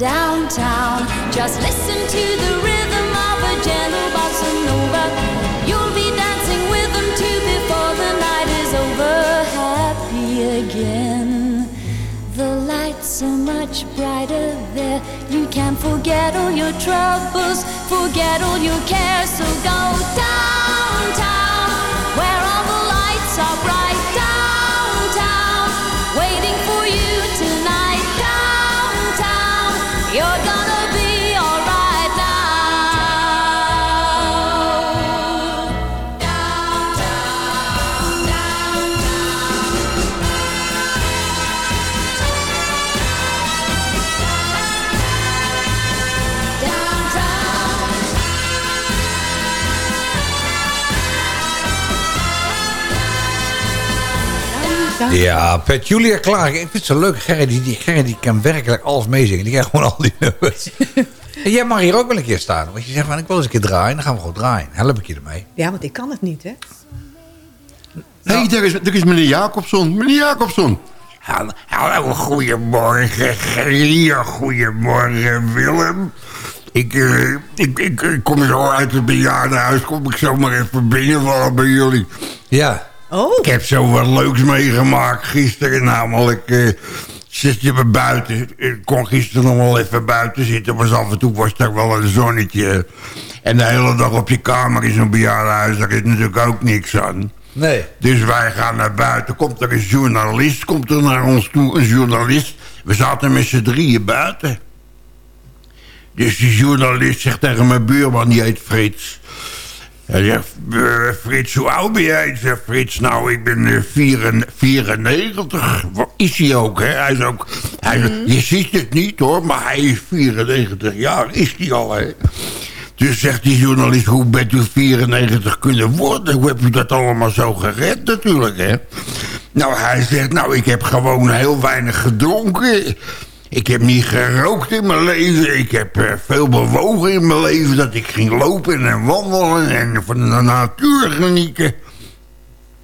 Downtown, just listen to the rhythm of a gentle bossa nova. You'll be dancing with them too before the night is over. Happy again. The lights are much brighter there. You can forget all your troubles, forget all your cares. So go downtown, where all the lights are bright. Ja, Pet Julia Klaar. Ik vind het zo leuk. Gerry die, die, Gerry die kan werkelijk alles meezingen. Die kan gewoon al die nummers. en jij mag hier ook wel een keer staan. Want je zegt van ik wil eens een keer draaien. Dan gaan we gewoon draaien. Help ik je ermee. Ja, want ik kan het niet, hè? Hé, hey, daar, is, daar is meneer Jacobson. Meneer Jacobson. Hallo, hallo goedemorgen Gerrie. Goedemorgen Willem. Ik, eh, ik, ik, ik kom zo uit het bejaardenhuis. Kom ik zomaar even binnenvallen bij jullie. Ja. Oh. Ik heb zo wat leuks meegemaakt gisteren. Namelijk, eh zit je buiten. Ik kon gisteren nog wel even buiten zitten. Maar af en toe was er wel een zonnetje. En de hele dag op je kamer in zo'n bejaardenhuis, daar is natuurlijk ook niks aan. Nee. Dus wij gaan naar buiten. Komt er een journalist, komt er naar ons toe een journalist. We zaten met z'n drieën buiten. Dus die journalist zegt tegen mijn buurman, die heet Frits. Hij zegt, "Eh, Frits, hoe oud ben jij? Ik zeg, Frits, nou, ik ben eh, vieren- 94. Wat is hij ook, hè? Hij is ook... Hij, Je ziet het niet, hoor, maar hij is 94 jaar. Is hij al, hè? Dus zegt die journalist, hoe bent u 94 kunnen worden? Hoe heb u dat allemaal zo gered natuurlijk, hè? Nou, hij zegt, nou, ik heb gewoon heel weinig gedronken. Ik heb niet gerookt in mijn leven. Ik heb eh, veel bewogen in mijn leven. Dat ik ging lopen en wandelen en van de natuur genieten.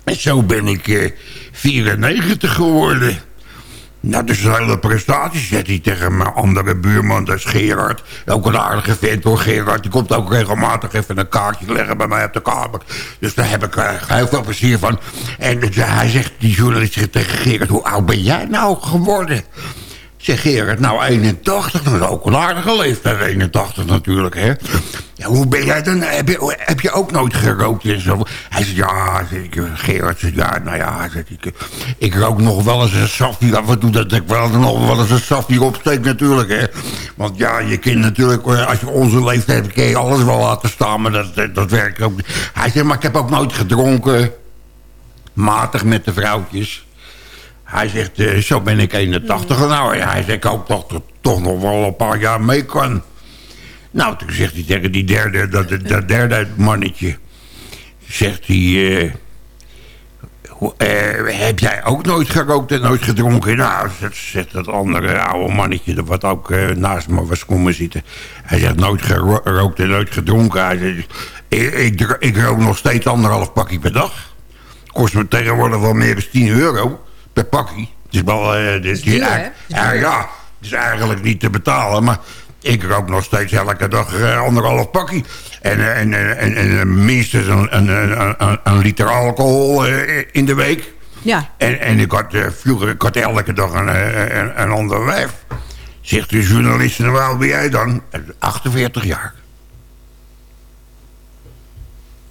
En zo ben ik eh, 94 geworden. Nou, dat is een hele prestatie, zegt hij tegen mijn andere buurman, dat is Gerard. Ook een aardige vent hoor, Gerard. Die komt ook regelmatig even een kaartje leggen bij mij op de kamer. Dus daar heb ik eh, heel veel plezier van. En eh, hij zegt, die journalist zegt tegen Gerard, hoe oud ben jij nou geworden? Zeg Gerard, nou 81, dat is ook een aardige leeftijd, 81 natuurlijk, hè. Ja, hoe ben jij dan, heb je, heb je ook nooit gerookt? Hij zegt, ja, Gerard zegt, ja, nou ja, ik, ik rook nog wel eens een safje af en toe, dat ik wel nog wel eens een safje opsteek natuurlijk, hè. Want ja, je kind natuurlijk, eh, als je onze leeftijd hebt, kun je alles wel laten staan, maar dat, dat, dat werkt ook niet. Hij zegt, maar ik heb ook nooit gedronken, matig met de vrouwtjes. Hij zegt, eh, zo ben ik 81 nou. Ja, hij zegt, ik hoop dat toch nog wel een paar jaar mee kan. Nou, toen zegt hij tegen die derde, dat, dat derde mannetje... zegt hij... eh, eh, heb jij ook nooit gerookt en nooit gedronken? Nou, zegt- dat andere oude mannetje... dat wat ook naast me was komen zitten. Hij zegt, nooit gero- gerookt en nooit gedronken. Hij zegt, ik, ik, ik rook nog steeds anderhalf pakje per dag. Kost me tegenwoordig wel meer dan 10 euro per pakje. Het is wel... eh, dit, duur, hè? ja, het is eigenlijk niet te betalen, maar... Ik rook nog steeds elke dag eh, anderhalf pakje. En, eh, en, en, en, en, minstens een, een, een, liter alcohol eh, in de week. Ja. En, en ik had eh, vroeger ik had elke dag een, een, een ander wijf. Zegt de journalist, en hoe oud ben jij dan? Eh, 48 jaar.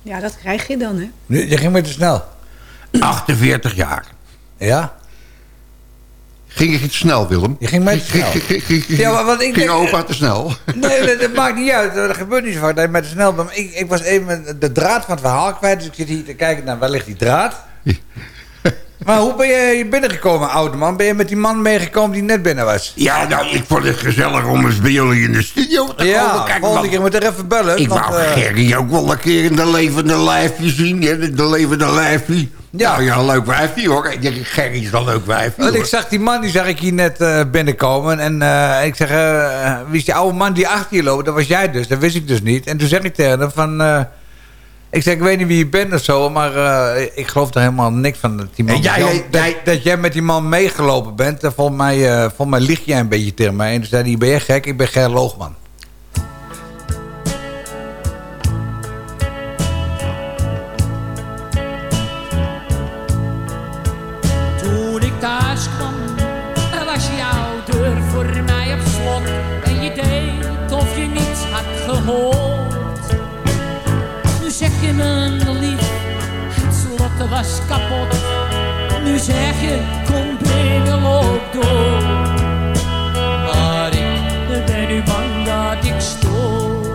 Ja, dat krijg je dan, hè? Nu, je ging maar te snel. 48 jaar. Ja? Ging ik te snel, Willem? Je ging mij te snel. Ja, maar wat ik ging denk- opa te snel? Nee, dat, dat maakt niet uit. Dat gebeurt niet zo vaak dat je met de snel bent. Ik, ik was even de draad van het verhaal kwijt. Dus ik zit hier te kijken naar waar ligt die draad. Maar hoe ben je hier binnengekomen, oude man? Ben je met die man meegekomen die net binnen was? Ja, nou, ik vond het gezellig om eens bij jullie in de studio te Ja, komen. Kijk, volgende keer moet er even bellen. ik want, wou eh, Gerry ook wel een keer in de levende lijfje zien. De, de levende lijfje. Ja. Nou, ja, een leuk wijfje hoor. Ik denk, Gerry is wel een leuk wijfje. Want ik zag die man, die zag ik hier net eh, binnenkomen. En eh, ik zeg, eh, wie is die oude man die achter je loopt? Dat was jij dus, dat wist ik dus niet. En toen zeg ik tegen hem van... ik zeg, ik weet niet wie je bent of zo, maar ik geloof er helemaal niks van. Dat, die man jij- dat, jij- dat, jij met die man meegelopen bent, volgens mij, volgens mij lieg jij een beetje tegen mij. En toen zei hij, ben je gek? Ik ben Ger Loogman. Kapot. Nu zeg je, kom binnen, loop door. Maar ik ben nu bang dat ik stoor.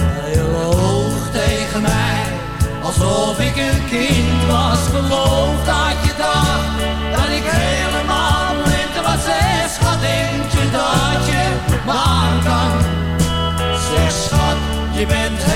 Hij loog tegen mij, alsof ik een kind was. Geloof dat je dacht, dat ik helemaal blind was. Zeg schat, denk je dat je me aan kan? Zeg schat, je bent heel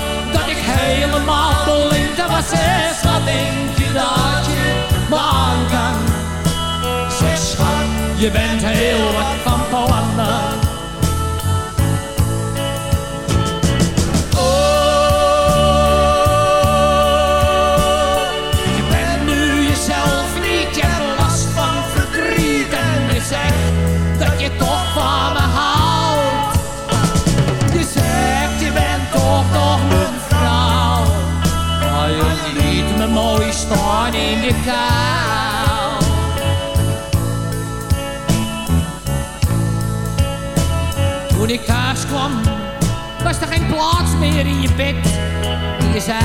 dat ik helemaal blind was. Zeg, wat denk je dat je me aan kan? Schat, Je bent heel wat van plannen. Kou. Toen ik thuis kwam, was er geen plaats meer in je bed. Je zei,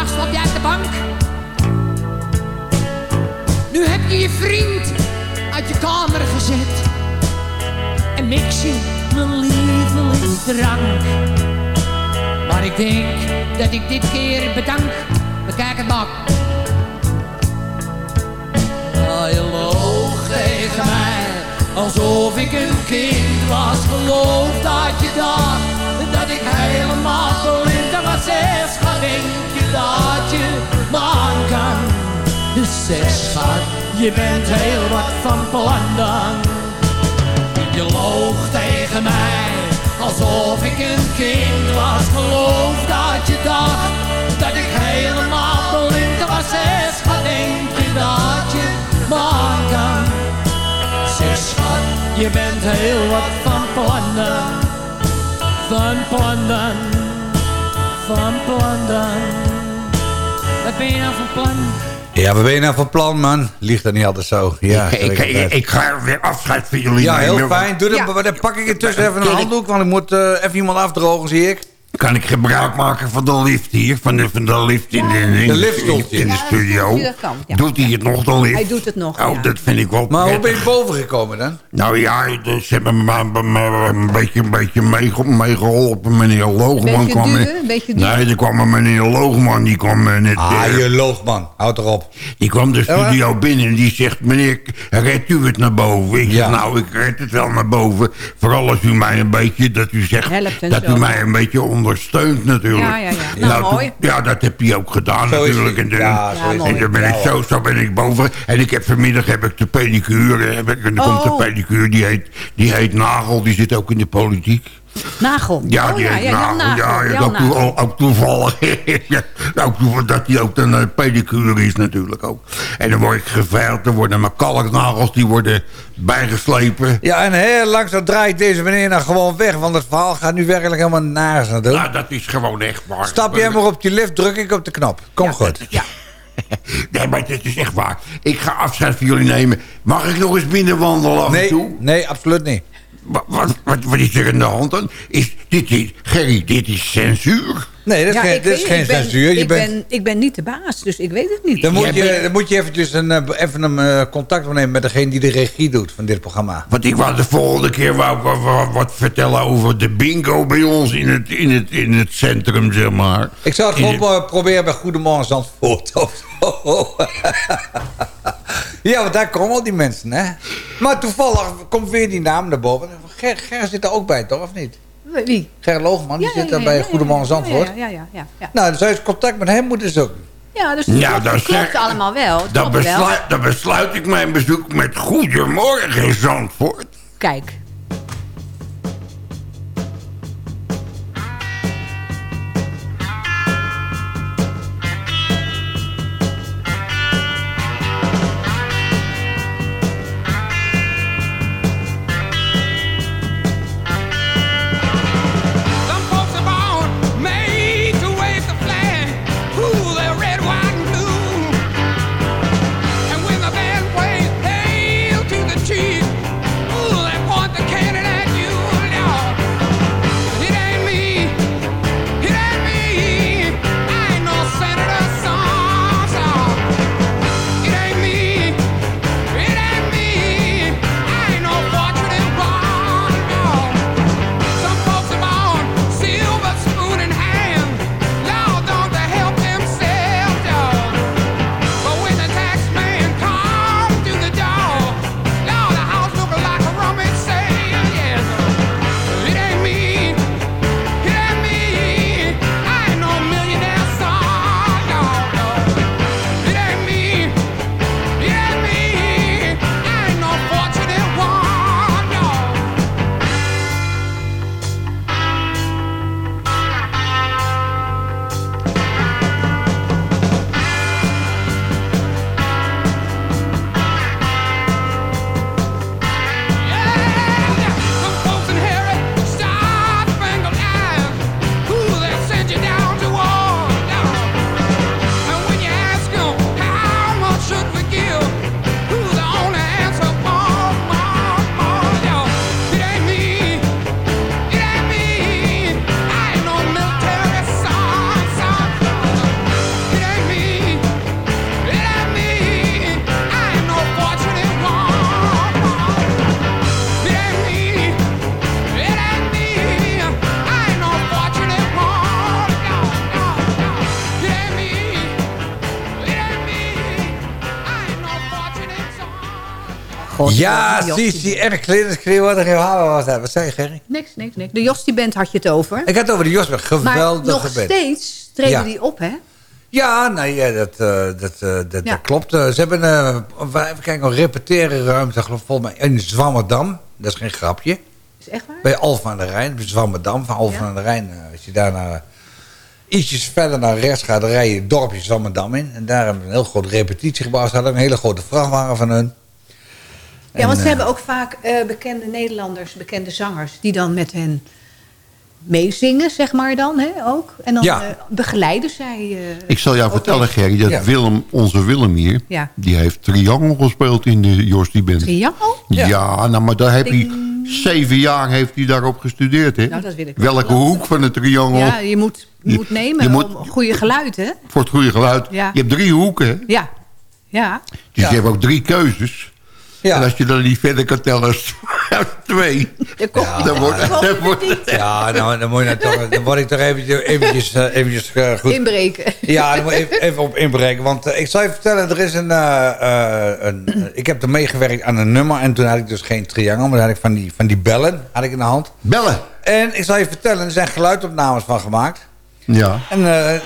ach, slap jij op de bank? Nu heb je je vriend uit je kamer gezet. En mix je mijn lievelingsdrank. Maar ik denk dat ik dit keer bedank. Bekijk het maar. Alsof ik een kind was. Geloof dat je dacht dat ik helemaal blind was. Zeg, schat, denk je dat je me aan kan? Dus schat, je bent heel wat van plan dan. Je loog tegen mij, alsof ik een kind was. Geloof dat je dacht dat ik helemaal blind was. Zeg, schat, denk je dat je me aan kan? Schat, je bent heel wat van plannen. Van plannen, van plannen. Wat ben je nou van plan? Ja, wat ben je nou van plan, man? Ligt dat niet altijd zo? Ja, ik, ik, ik, ik ga weer afscheid van jullie Ja, heel fijn. Doe dat, Ja. maar dan pak ik intussen even Kan een handdoek, want ik moet eh, even iemand afdrogen, zie ik. Kan ik gebruik maken van de lift hier? Van de, van de lift in de, in De liftstoeltje. in de studio? dat kan, ja. Doet hij het nog, de lift? Hij doet het nog, Oh, ja. dat vind ik wel Maar hoe ben je boven gekomen dan? Nou ja, dus ze hebben me, een beetje, een beetje meege- meegeholpen. Meneer Loogman kwam... duwen, een beetje duwen. Nee, er kwam een meneer Loogman, die kwam net... Ah, eh, je loogman. Houd erop. Die kwam de Ja, studio binnen en die zegt... Meneer, redt u het naar boven? Ik zeg, nou, ik red het wel naar boven. Vooral als u mij een beetje, dat u zegt... Helpt dat u mij een beetje ondersteunt natuurlijk. Ja, ja, ja. Nou, mooi. ja, dat heb hij ook gedaan Zo natuurlijk. En, de- Ja, zo en dan ben ik zo, zo ben ik boven. En ik heb vanmiddag heb ik de pedicure. Heb ik, en er komt Oh. de pedicure, die heet, die heet Nagel. Die zit ook in de politiek. Nagel. Ja, oh, die ja, heet ja, Jan Nagel. Nagel. Ja, ja, Jan ook, Nagel. ook toevallig. ja, ook toevallig dat hij ook een eh, pedicure is natuurlijk ook. En dan word ik geveild. Dan worden mijn kalknagels die worden bijgeslepen. Ja, en heel langzaam draait deze meneer nou gewoon weg, want het verhaal gaat nu werkelijk helemaal nergens naartoe. Ja, dat is gewoon echt waar. Stap jij maar op je lift, druk ik op de knop. Kom goed. Nee, maar dit is echt waar. Ik ga afscheid van jullie nemen. Mag ik nog eens binnenwandelen af en toe? Nee, nee, absoluut niet. Wat, wat, wat, wat is er aan de hand dan? Is, dit is, Gerry, dit is censuur. Nee, dat is Ja, geen, dat is weet- geen ik ben- censuur. Je ik, bent, ben, ik ben niet de baas, dus ik weet het niet. dan, moet je, dan moet je eventjes een, eh, even een eh, contact opnemen met degene die de regie doet van dit programma. Want ik wou de volgende keer wou ik wat, vertellen over de bingo bij ons in het, in het, in het centrum, zeg maar. Ik zou het In gewoon proberen bij Goedemorgen Zandvoort. of zo. ja, want daar komen al die mensen, hè. Maar toevallig komt weer die naam naar boven. Ger, Ger zit er ook bij, toch, of niet? Wie? Ger Loogman, die Ja, ja, zit daar ja, bij Goedemorgen ja, Zandvoort. Ja, ja, ja. ja, ja. Nou, dan zou je eens contact met hem moeten zoeken. Ja, dus Ja, het klopt, zeg- allemaal wel. Dan besluit, dan besluit ik mijn bezoek met Goedemorgen Zandvoort. Kijk. God, ja, zie, erg schreeuwen. Wat was dat? Wat zei je, Gerry? Niks, niks, niks. De Jostie Band had je het over. Ik had het over de maar Geweldige nog band. steeds treden Ja. die op, hè? Ja, nee, ja, dat, eh, dat, eh, dat, Ja. dat klopt. Eh, ze hebben, eh, even kijken, een repeterenruimte, geloof ik, volgens mij in Zwammerdam. Dat is geen grapje. Is echt waar? Bij Alphen aan de Rijn, bij Zwammerdam, van Alphen Ja. aan de Rijn. als je daar naar, ietsjes verder naar rechts gaat, dan rij je het dorpje Zwammerdam in. En daar hebben we een heel groot repetitiegebouw. Ze hadden een hele grote vrachtwagen van hun. Ja, En, want ze eh, hebben ook vaak eh, bekende Nederlanders, bekende zangers... die dan met hen meezingen, zeg maar dan, hè, ook. En dan Ja. eh, begeleiden zij... eh, Ik zal jou vertellen. Gerry, dat Ja. Willem, onze Willem hier... Ja. die heeft triangel gespeeld in de Jostie Band. Triangel? Ja, nou, maar daar heb hij... Zeven jaar heeft hij daarop gestudeerd, hè? Nou, dat wil ik wel Welke hoek van het triangel... Ja, je moet, je moet nemen je moet- om een goede geluid, hè? Voor het goede geluid. Ja. Je hebt drie hoeken, hè? Ja. Ja. Dus je hebt ook drie keuzes. En als je dan niet verder kan tellen als twee... dan wordt Ja, dan wordt Ja, nou, dan, moet je nou toch, dan word ik toch eventjes, eventjes, eh, eventjes eh, goed... Inbreken. Ja, daar moet ik even, even op inbreken. Want eh, ik zal je vertellen, er is een, eh, eh, een... ik heb er meegewerkt aan een nummer. En toen had ik dus geen triangel. Maar dan had ik van die, van die bellen had ik in de hand. Bellen? En ik zal je vertellen, er zijn geluidopnames van gemaakt. Ja. En eh,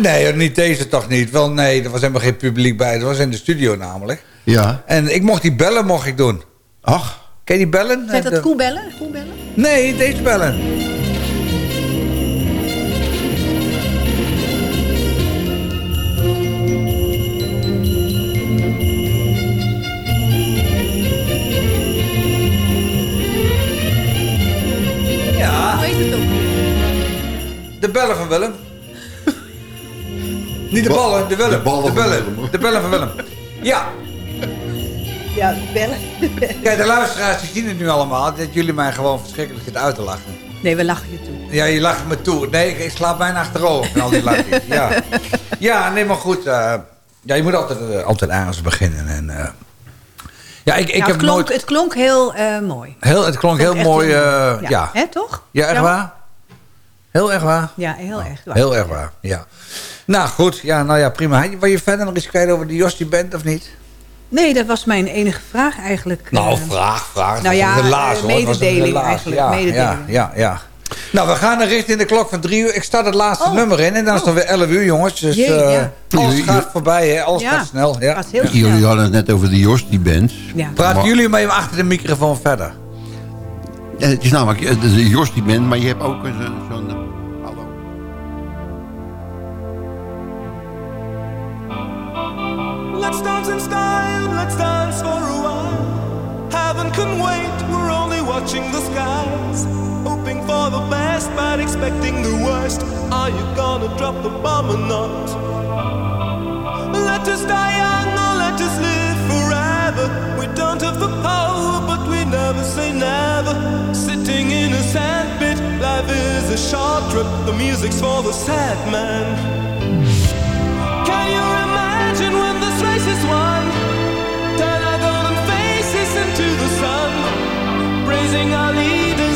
nee, niet deze toch niet. Wel nee, er was helemaal geen publiek bij. Dat was in de studio namelijk. Ja. En ik mocht die bellen mocht ik doen. Ach. Ken je die bellen? Zijn dat koebellen? koebellen? Nee, deze bellen. Ja. Hoe heet het ook? De bellen van Willem. Niet de Ba- ballen, de Willem. de ballen bellen. Willem. De bellen van Willem. Ja. Ja, bellen. Kijk, de luisteraars die zien het nu allemaal. Dat jullie mij gewoon verschrikkelijk zitten uit te lachen. Nee, we lachen je toe. Ja, je lacht me toe. Nee, ik, ik slaap bijna achterover van al die lachjes. Ja. ja, nee, maar goed. eh, ja, je moet altijd, eh, altijd ergens beginnen. En, eh, ja, ik, ik Nou, heb het, klonk, nooit... het klonk heel mooi. Heel, het klonk heel mooi. heel mooi. ja. Hè, toch? Ja, echt waar? Heel erg waar? Ja, heel erg waar. Heel erg waar, ja. Nou goed, ja, nou ja, prima. Wil je verder nog iets kwijt over de Jostie Band of niet? Nee, dat was mijn enige vraag eigenlijk. Nou, eh. vraag, vraag. Nou ja, een relaas, eh, een mededeling relaas. eigenlijk, Ja, mededeling. Ja, ja, ja. Nou, we gaan er richting de klok van drie uur. Ik start het laatste nummer in en dan is het alweer 11 uur, jongens. Dus Oh. Jee, eh, ja. alles gaat voorbij, hè. Alles Ja, gaat snel. Ja. gaat heel Jullie hadden het net over de Jostie Band. Ja. Praten Maar- jullie maar even achter de microfoon verder. Eh, Het is namelijk de Jostie Band, maar je hebt ook een zo'n... hallo. Let's dance in style, let's dance for a while. Heaven can wait, we're only watching the skies. Hoping for the best, but expecting the worst. Are you gonna drop the bomb or not? Let us die young or let us live forever. We don't have the power, but we never say never. Sitting in a sandpit, life is a short trip. The music's for the sad man. Can you imagine when this race is won? Praising our leaders,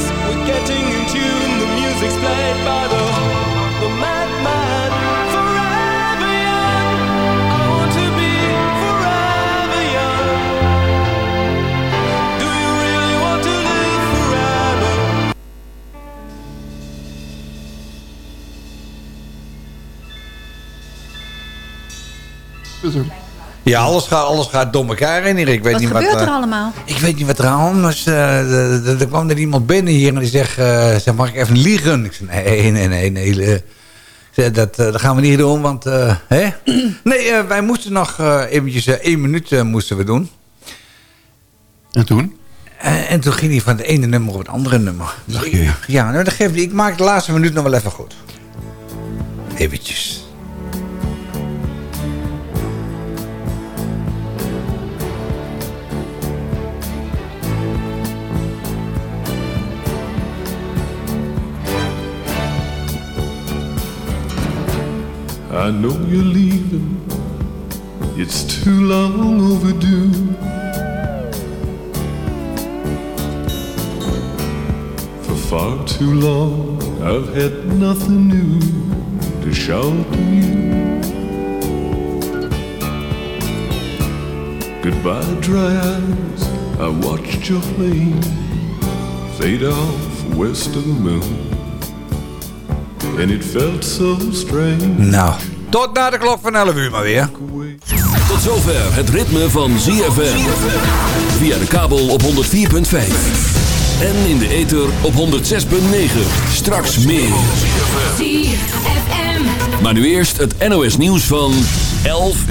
Ja, alles gaat, alles gaat door elkaar in hier. Ik weet Wat niet gebeurt wat, er eh, allemaal? Ik weet niet wat er aan was. eh, er- kwam er iemand binnen hier en die zegt, eh, zeg, mag ik even liegen? Ik zei, nee, nee, nee, nee. zei, dat, eh, dat gaan we niet doen, want... eh, hè? Nee, wij moesten nog eh, eventjes één minuut eh, moesten we doen. En toen? En, en toen ging hij van het ene nummer op het andere nummer. Dus ik- ja, nou, dat geeft. Ik maak de laatste minuut nog wel even goed. Eventjes. I know you're leaving. It's too long overdue. For far too long, I've had nothing new to shout to you. Goodbye, dry eyes. I watched your plane fade off west of the moon. And it felt so strange. Nou, tot na de klok van 11 uur maar weer. Tot zover het ritme van ZFM. Via de kabel op 104.5. En in de ether op 106.9. Straks meer. Maar nu eerst het NOS nieuws van 11 uur.